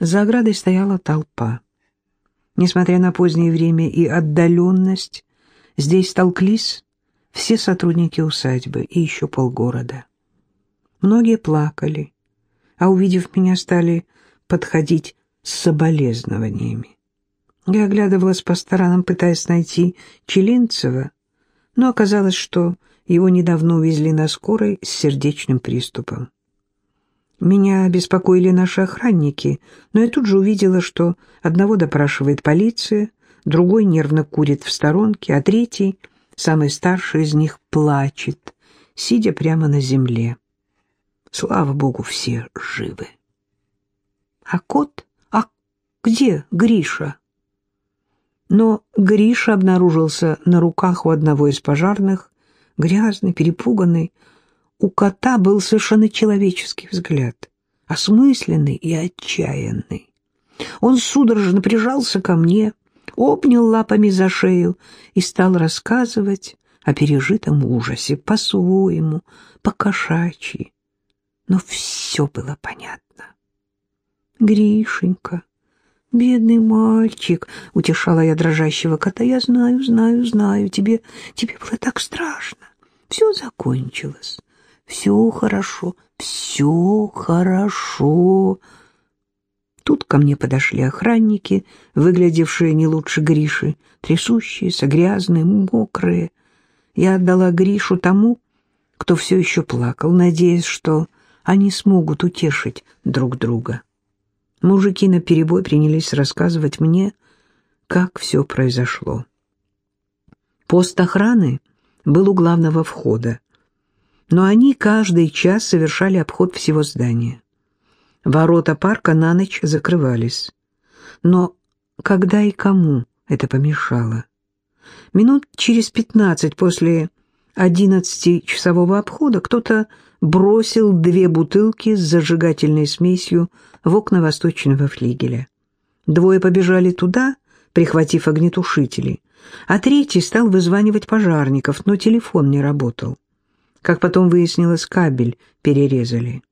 За оградой стояла толпа. Несмотря на позднее время и отдаленность, здесь толклись все сотрудники усадьбы и еще полгорода. Многие плакали, а, увидев меня, стали подходить с соболезнованиями. Я оглядывалась по сторонам, пытаясь найти Челинцева, но оказалось, что его недавно увезли на скорой с сердечным приступом. Меня беспокоили наши охранники, но я тут же увидела, что одного допрашивает полиция, другой нервно курит в сторонке, а третий, самый старший из них, плачет, сидя прямо на земле. Слава богу, все живы. А кот? А где Гриша? Но Гриша обнаружился на руках у одного из пожарных, грязный, перепуганный, у кота был совершенно человеческий взгляд, осмысленный и отчаянный. Он судорожно прижался ко мне, обнял лапами за шею и стал рассказывать о пережитом ужасе по-своему, по-кошачьи. Но все было понятно. «Гришенька, бедный мальчик», — утешала я дрожащего кота, — «я знаю, знаю, знаю, тебе, тебе было так страшно. Все закончилось. Все хорошо, все хорошо. Тут ко мне подошли охранники, выглядевшие не лучше Гриши, трясущиеся, грязные, мокрые. Я отдала Гришу тому, кто все еще плакал, надеясь, что они смогут утешить друг друга. Мужики наперебой принялись рассказывать мне, как все произошло. Пост охраны был у главного входа но они каждый час совершали обход всего здания. Ворота парка на ночь закрывались. Но когда и кому это помешало? Минут через пятнадцать после одиннадцатичасового обхода кто-то бросил две бутылки с зажигательной смесью в окна восточного флигеля. Двое побежали туда, прихватив огнетушители, а третий стал вызванивать пожарников, но телефон не работал. Как потом выяснилось, кабель перерезали.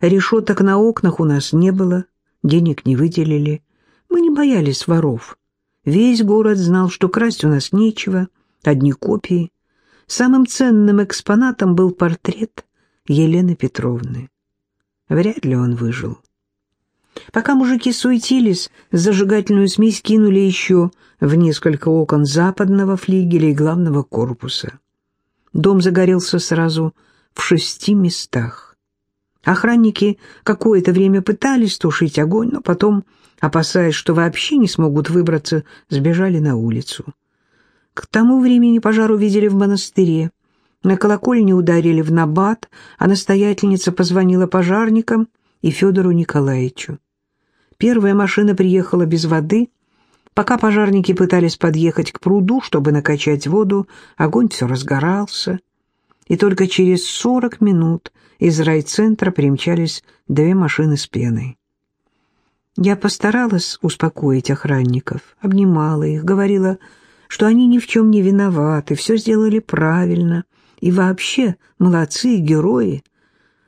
Решеток на окнах у нас не было, денег не выделили. Мы не боялись воров. Весь город знал, что красть у нас нечего, одни копии. Самым ценным экспонатом был портрет Елены Петровны. Вряд ли он выжил. Пока мужики суетились, зажигательную смесь кинули еще в несколько окон западного флигеля и главного корпуса. Дом загорелся сразу в шести местах. Охранники какое-то время пытались тушить огонь, но потом, опасаясь, что вообще не смогут выбраться, сбежали на улицу. К тому времени пожар увидели в монастыре. На колокольне ударили в набат, а настоятельница позвонила пожарникам и Федору Николаевичу. Первая машина приехала без воды — Пока пожарники пытались подъехать к пруду, чтобы накачать воду, огонь все разгорался, и только через сорок минут из райцентра примчались две машины с пеной. Я постаралась успокоить охранников, обнимала их, говорила, что они ни в чем не виноваты, все сделали правильно, и вообще молодцы и герои.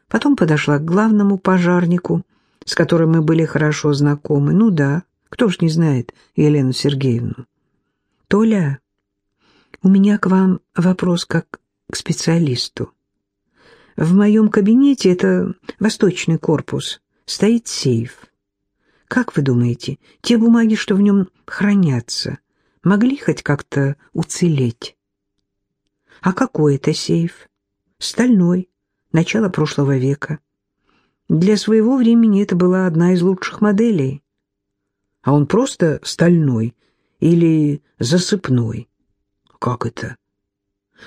Потом подошла к главному пожарнику, с которым мы были хорошо знакомы. Ну да, кто ж не знает Елену Сергеевну? Толя, у меня к вам вопрос как к специалисту. В моем кабинете, это восточный корпус, стоит сейф. Как вы думаете, те бумаги, что в нем хранятся, могли хоть как-то уцелеть? А какой это сейф? Стальной, начало прошлого века. Для своего времени это была одна из лучших моделей а он просто стальной или засыпной. Как это?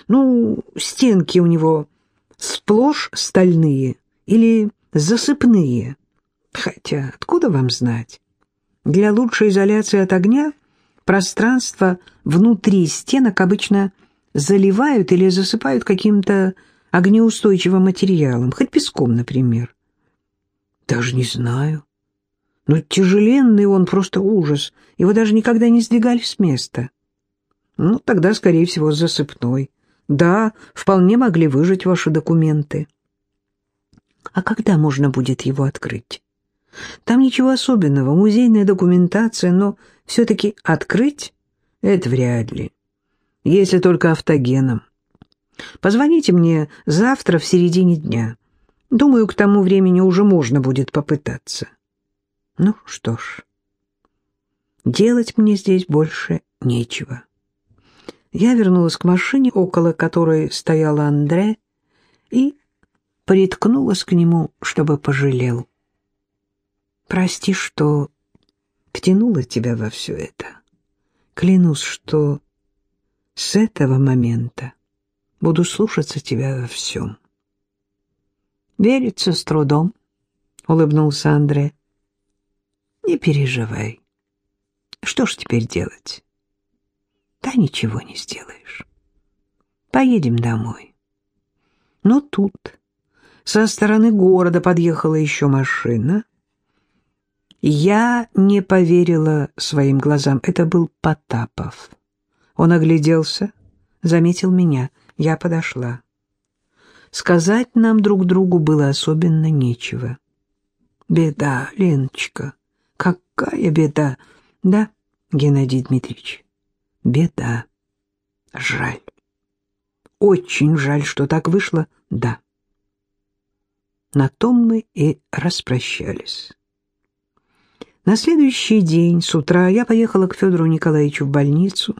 Ну, стенки у него сплошь стальные или засыпные. Хотя, откуда вам знать? Для лучшей изоляции от огня пространство внутри стенок обычно заливают или засыпают каким-то огнеустойчивым материалом, хоть песком, например. Даже не знаю. Но тяжеленный он просто ужас. Его даже никогда не сдвигали с места. Ну, тогда, скорее всего, засыпной. Да, вполне могли выжить ваши документы. А когда можно будет его открыть? Там ничего особенного, музейная документация, но все-таки открыть — это вряд ли. Если только автогеном. Позвоните мне завтра в середине дня. Думаю, к тому времени уже можно будет попытаться. Ну что ж, делать мне здесь больше нечего. Я вернулась к машине, около которой стояла Андре, и приткнулась к нему, чтобы пожалел. Прости, что втянула тебя во все это. Клянусь, что с этого момента буду слушаться тебя во всем. Верится с трудом, — улыбнулся Андре. Не переживай. Что ж теперь делать? Да ничего не сделаешь. Поедем домой. Но тут со стороны города подъехала еще машина. Я не поверила своим глазам. Это был Потапов. Он огляделся, заметил меня. Я подошла. Сказать нам друг другу было особенно нечего. Беда, Леночка, какая беда. Да, Геннадий Дмитриевич, беда. Жаль. Очень жаль, что так вышло, да. На том мы и распрощались. На следующий день с утра я поехала к Федору Николаевичу в больницу.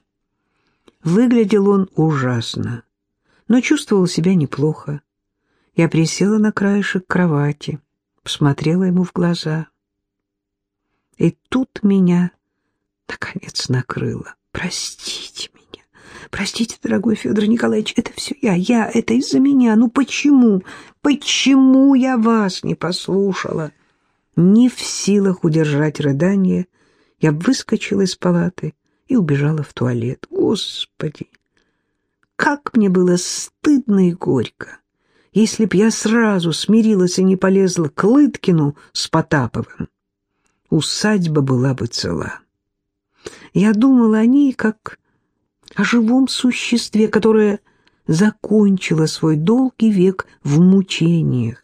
Выглядел он ужасно, но чувствовал себя неплохо. Я присела на краешек кровати, посмотрела ему в глаза. И тут меня, наконец, накрыло. Простите меня, простите, дорогой Федор Николаевич, это все я, я, это из-за меня. Ну почему, почему я вас не послушала? Не в силах удержать рыдание, я выскочила из палаты и убежала в туалет. Господи, как мне было стыдно и горько! Если б я сразу смирилась и не полезла к Лыткину с Потаповым, усадьба была бы цела. Я думала о ней как о живом существе, которое закончило свой долгий век в мучениях.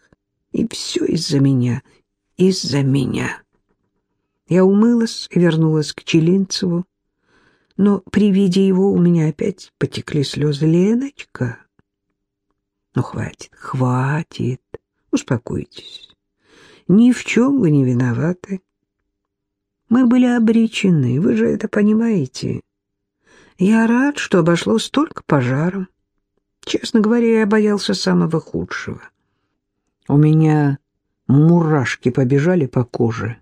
И все из-за меня, из-за меня. Я умылась и вернулась к Челинцеву, но при виде его у меня опять потекли слезы. «Леночка!» «Ну, хватит, хватит, успокойтесь. Ни в чем вы не виноваты. Мы были обречены, вы же это понимаете. Я рад, что обошлось столько пожаром. Честно говоря, я боялся самого худшего. У меня мурашки побежали по коже.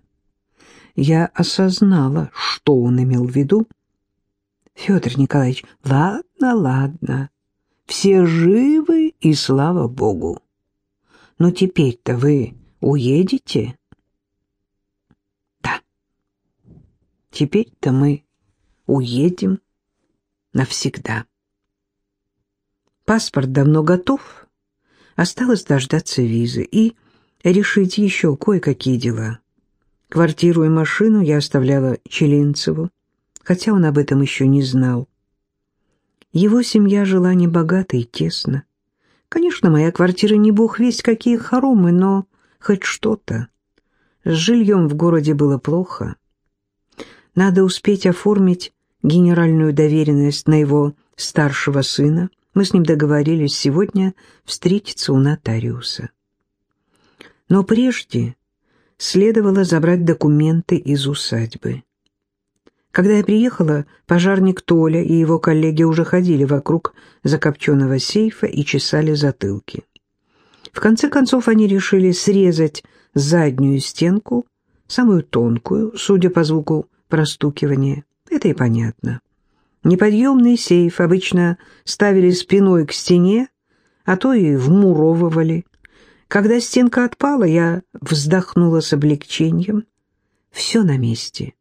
Я осознала, что он имел в виду. Федор Николаевич, ладно, ладно, все живы и слава богу. Но теперь-то вы уедете? Теперь-то мы уедем навсегда. Паспорт давно готов, осталось дождаться визы и решить еще кое-какие дела. Квартиру и машину я оставляла Челинцеву, хотя он об этом еще не знал. Его семья жила небогато и тесно. Конечно, моя квартира не бог весть какие хоромы, но хоть что-то. С жильем в городе было плохо. Надо успеть оформить генеральную доверенность на его старшего сына. Мы с ним договорились сегодня встретиться у нотариуса. Но прежде следовало забрать документы из усадьбы. Когда я приехала, пожарник Толя и его коллеги уже ходили вокруг закопченного сейфа и чесали затылки. В конце концов они решили срезать заднюю стенку, самую тонкую, судя по звуку простукивание. Это и понятно. Неподъемный сейф обычно ставили спиной к стене, а то и вмуровывали. Когда стенка отпала, я вздохнула с облегчением. Все на месте.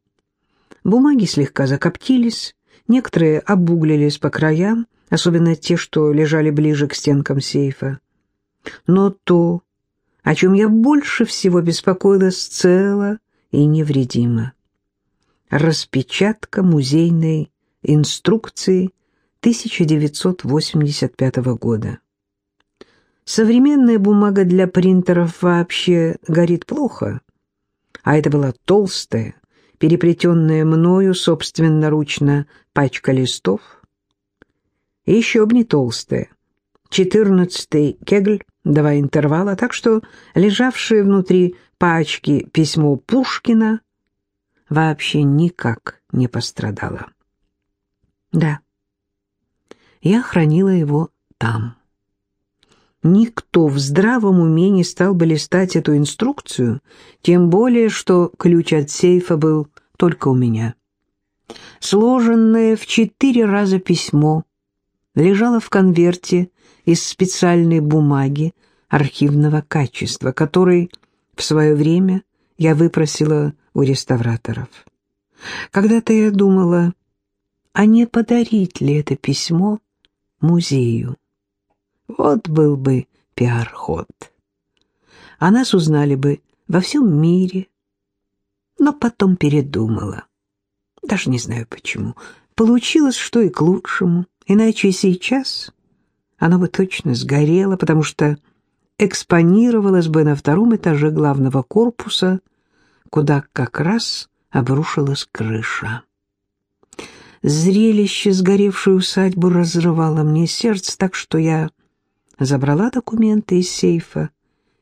Бумаги слегка закоптились, некоторые обуглились по краям, особенно те, что лежали ближе к стенкам сейфа. Но то, о чем я больше всего беспокоилась, цело и невредимо распечатка музейной инструкции 1985 года. Современная бумага для принтеров вообще горит плохо, А это была толстая, переплетенная мною собственноручно пачка листов. И еще б не толстая. Четырнадцатый кегль, два интервала, так что лежавшее внутри пачки письмо Пушкина вообще никак не пострадало. Да, я хранила его там. Никто в здравом уме не стал бы листать эту инструкцию, тем более, что ключ от сейфа был только у меня. Сложенное в четыре раза письмо лежало в конверте из специальной бумаги архивного качества, который в свое время я выпросила у реставраторов. Когда-то я думала, а не подарить ли это письмо музею. Вот был бы пиар-ход. О нас узнали бы во всем мире, но потом передумала. Даже не знаю почему. Получилось, что и к лучшему, иначе сейчас оно бы точно сгорело, потому что экспонировалось бы на втором этаже главного корпуса, куда как раз обрушилась крыша. Зрелище сгоревшей усадьбы разрывало мне сердце, так что я забрала документы из сейфа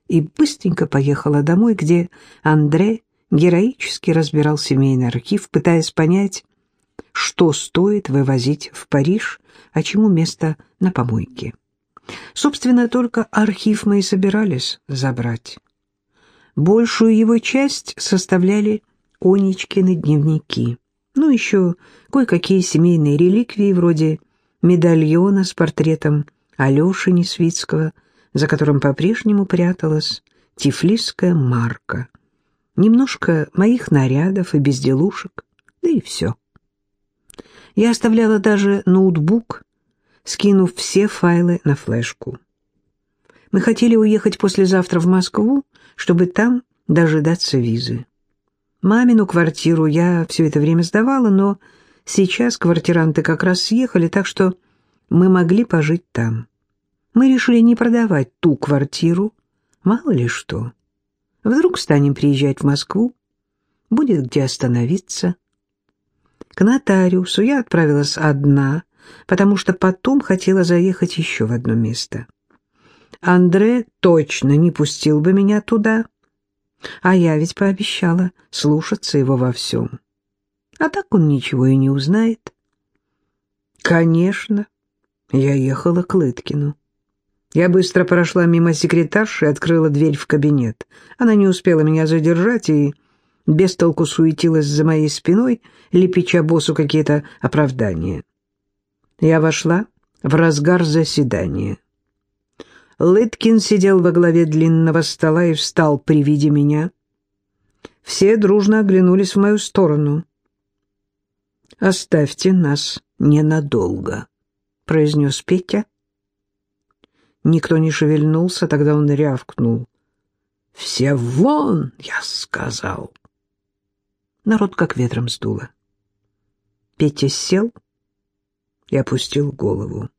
и быстренько поехала домой, где Андре героически разбирал семейный архив, пытаясь понять, что стоит вывозить в Париж, а чему место на помойке. Собственно, только архив мы и собирались забрать. Большую его часть составляли Онечкины дневники. Ну, еще кое-какие семейные реликвии, вроде медальона с портретом Алеши Несвицкого, за которым по-прежнему пряталась тифлисская марка. Немножко моих нарядов и безделушек, да и все. Я оставляла даже ноутбук, скинув все файлы на флешку. Мы хотели уехать послезавтра в Москву, чтобы там дожидаться визы. Мамину квартиру я все это время сдавала, но сейчас квартиранты как раз съехали, так что мы могли пожить там. Мы решили не продавать ту квартиру, мало ли что. Вдруг станем приезжать в Москву, будет где остановиться. К нотариусу я отправилась одна, потому что потом хотела заехать еще в одно место. Андре точно не пустил бы меня туда, а я ведь пообещала слушаться его во всем. А так он ничего и не узнает. Конечно, я ехала к Лыткину. Я быстро прошла мимо секретарши и открыла дверь в кабинет. Она не успела меня задержать и без толку суетилась за моей спиной, лепеча боссу какие-то оправдания. Я вошла в разгар заседания. Лыткин сидел во главе длинного стола и встал при виде меня. Все дружно оглянулись в мою сторону. «Оставьте нас ненадолго», — произнес Петя. Никто не шевельнулся, тогда он рявкнул. «Все вон!» — я сказал. Народ как ветром сдуло. Петя сел и опустил голову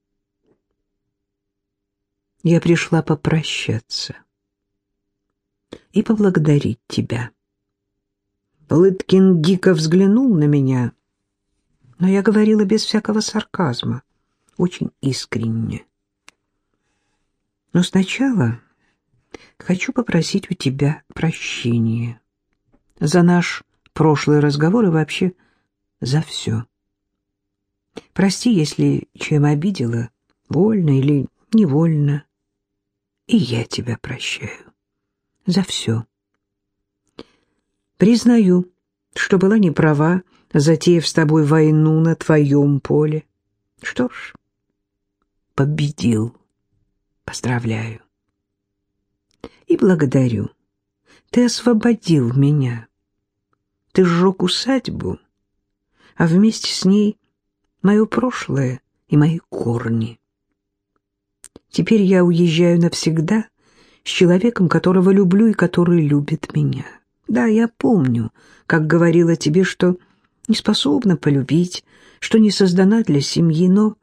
я пришла попрощаться и поблагодарить тебя. Лыткин дико взглянул на меня, но я говорила без всякого сарказма, очень искренне. Но сначала хочу попросить у тебя прощения за наш прошлый разговор и вообще за все. Прости, если чем обидела, вольно или невольно. И я тебя прощаю за все. Признаю, что была не права, затеяв с тобой войну на твоем поле. Что ж, победил. Поздравляю. И благодарю. Ты освободил меня. Ты сжег усадьбу, а вместе с ней мое прошлое и мои корни. Теперь я уезжаю навсегда с человеком, которого люблю и который любит меня. Да, я помню, как говорила тебе, что не способна полюбить, что не создана для семьи, но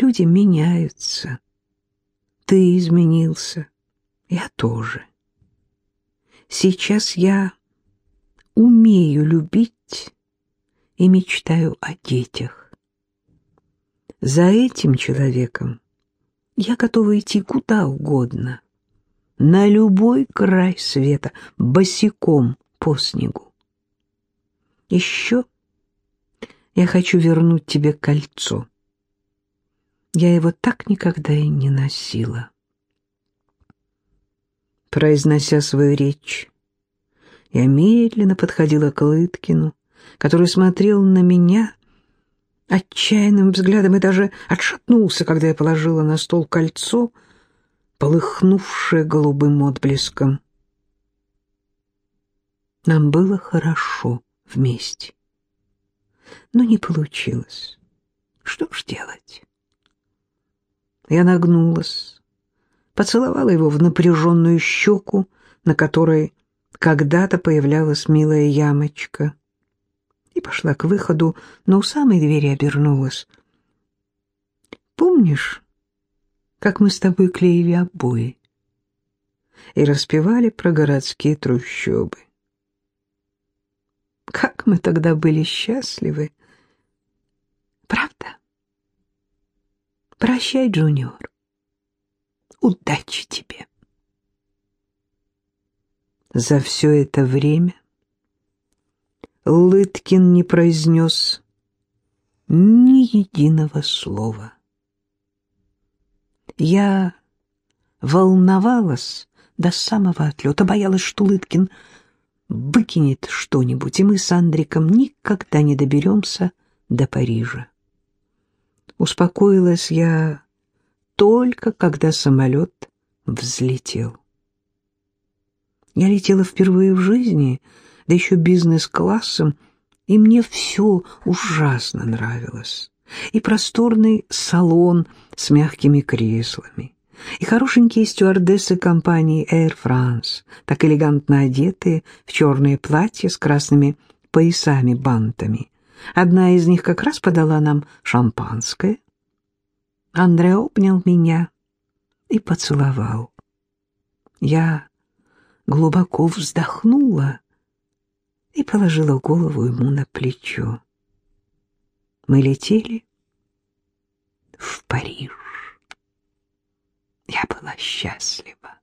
люди меняются. Ты изменился, я тоже. Сейчас я умею любить и мечтаю о детях. За этим человеком я готова идти куда угодно, на любой край света, босиком по снегу. Еще я хочу вернуть тебе кольцо. Я его так никогда и не носила. Произнося свою речь, я медленно подходила к Лыткину, который смотрел на меня отчаянным взглядом и даже отшатнулся, когда я положила на стол кольцо, полыхнувшее голубым отблеском. Нам было хорошо вместе, но не получилось. Что ж делать? Я нагнулась, поцеловала его в напряженную щеку, на которой когда-то появлялась милая ямочка, и пошла к выходу, но у самой двери обернулась. «Помнишь, как мы с тобой клеили обои и распевали про городские трущобы? Как мы тогда были счастливы! Правда?» Прощай, Джуниор. Удачи тебе. За все это время Лыткин не произнес ни единого слова. Я волновалась до самого отлета, боялась, что Лыткин выкинет что-нибудь, и мы с Андриком никогда не доберемся до Парижа. Успокоилась я только когда самолет взлетел. Я летела впервые в жизни, да еще бизнес-классом, и мне все ужасно нравилось. И просторный салон с мягкими креслами, и хорошенькие стюардессы компании Air France, так элегантно одетые в черные платья с красными поясами-бантами, Одна из них как раз подала нам шампанское. Андре обнял меня и поцеловал. Я глубоко вздохнула и положила голову ему на плечо. Мы летели в Париж. Я была счастлива.